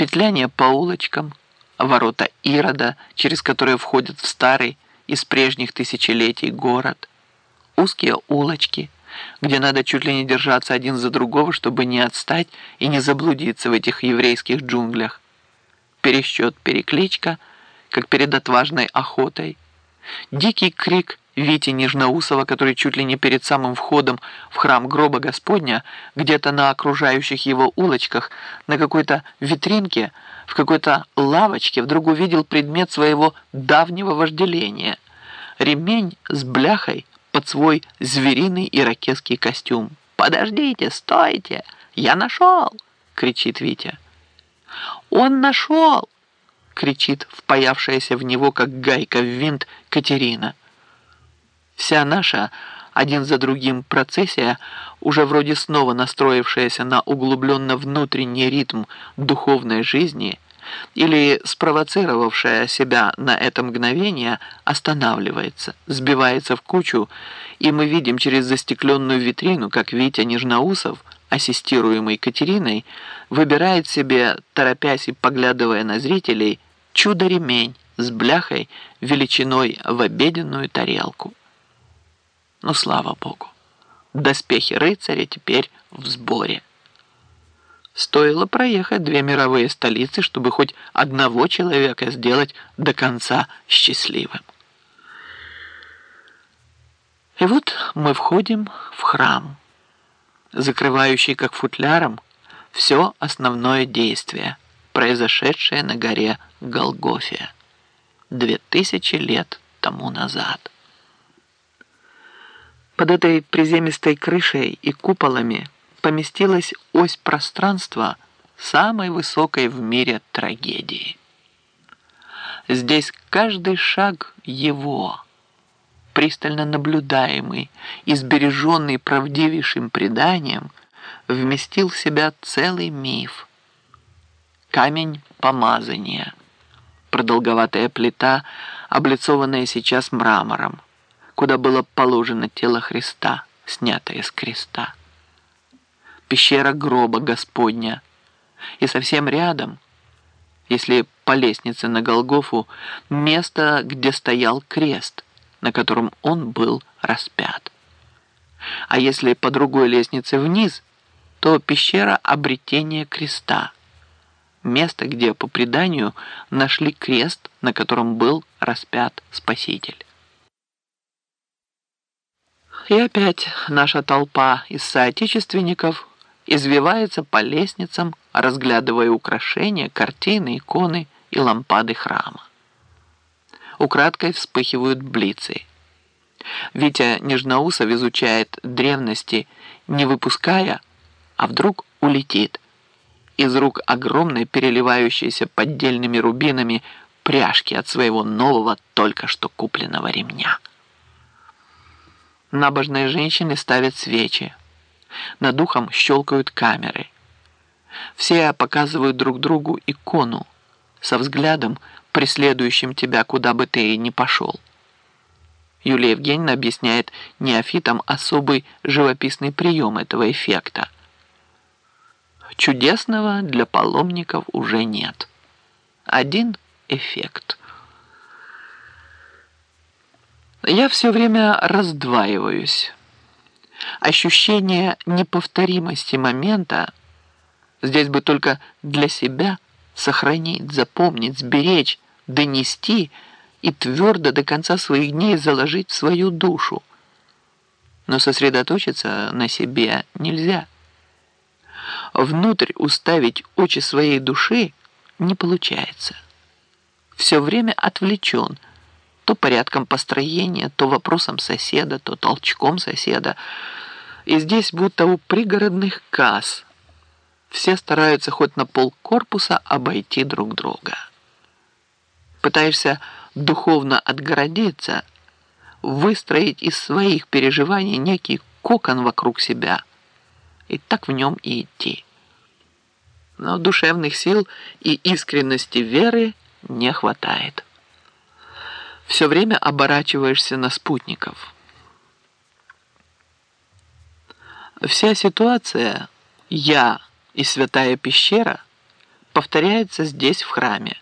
петляние по улочкам, ворота Ирода, через которые входят в старый из прежних тысячелетий город, узкие улочки, где надо чуть ли не держаться один за другого, чтобы не отстать и не заблудиться в этих еврейских джунглях, пересчет, перекличка, как перед отважной охотой, дикий крик Вити Нежноусова, который чуть ли не перед самым входом в храм гроба Господня, где-то на окружающих его улочках, на какой-то витринке, в какой-то лавочке вдруг увидел предмет своего давнего вожделения – ремень с бляхой под свой звериный иракесский костюм. «Подождите, стойте! Я нашел!» – кричит Витя. «Он нашел!» – кричит впаявшаяся в него, как гайка в винт, Катерина. Вся наша один за другим процессия, уже вроде снова настроившаяся на углубленно внутренний ритм духовной жизни или спровоцировавшая себя на это мгновение, останавливается, сбивается в кучу, и мы видим через застекленную витрину, как Витя Нежноусов, ассистируемый Катериной, выбирает себе, торопясь и поглядывая на зрителей, чудо-ремень с бляхой величиной в обеденную тарелку. Ну, слава богу, доспехи рыцаря теперь в сборе. Стоило проехать две мировые столицы, чтобы хоть одного человека сделать до конца счастливым. И вот мы входим в храм, закрывающий как футляром все основное действие, произошедшее на горе Голгофия две тысячи лет тому назад. Под этой приземистой крышей и куполами поместилась ось пространства самой высокой в мире трагедии. Здесь каждый шаг его, пристально наблюдаемый и сбереженный правдивейшим преданием, вместил в себя целый миф. Камень помазания, продолговатая плита, облицованная сейчас мрамором, куда было положено тело Христа, снятое с креста. Пещера гроба Господня. И совсем рядом, если по лестнице на Голгофу, место, где стоял крест, на котором он был распят. А если по другой лестнице вниз, то пещера обретения креста. Место, где, по преданию, нашли крест, на котором был распят Спаситель. И опять наша толпа из соотечественников извивается по лестницам, разглядывая украшения, картины, иконы и лампады храма. Украдкой вспыхивают блицы. Витя Нежноусов изучает древности, не выпуская, а вдруг улетит. Из рук огромной, переливающейся поддельными рубинами, пряжки от своего нового, только что купленного ремня. Набожные женщины ставят свечи. Над духом щелкают камеры. Все показывают друг другу икону со взглядом, преследующим тебя, куда бы ты и ни пошел. Юлия Евгеньевна объясняет неофитам особый живописный прием этого эффекта. Чудесного для паломников уже нет. Один эффект – я все время раздваиваюсь. Ощущение неповторимости момента здесь бы только для себя сохранить, запомнить, сберечь, донести и твердо до конца своих дней заложить в свою душу. Но сосредоточиться на себе нельзя. Внутрь уставить очи своей души не получается. Все время отвлечен – то порядком построения, то вопросом соседа, то толчком соседа. И здесь будто у пригородных касс. Все стараются хоть на пол корпуса обойти друг друга. Пытаешься духовно отгородиться, выстроить из своих переживаний некий кокон вокруг себя и так в нем и идти. Но душевных сил и искренности веры не хватает все время оборачиваешься на спутников. Вся ситуация «я» и «святая пещера» повторяется здесь, в храме.